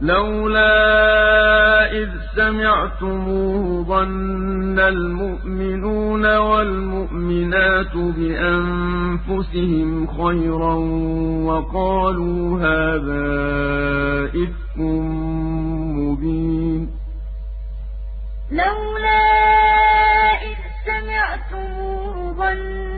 لولا إذ سمعتموه ظن المؤمنون والمؤمنات بأنفسهم خيرا وقالوا هذا إفك مبين. لولا إذ سمعتموه ظن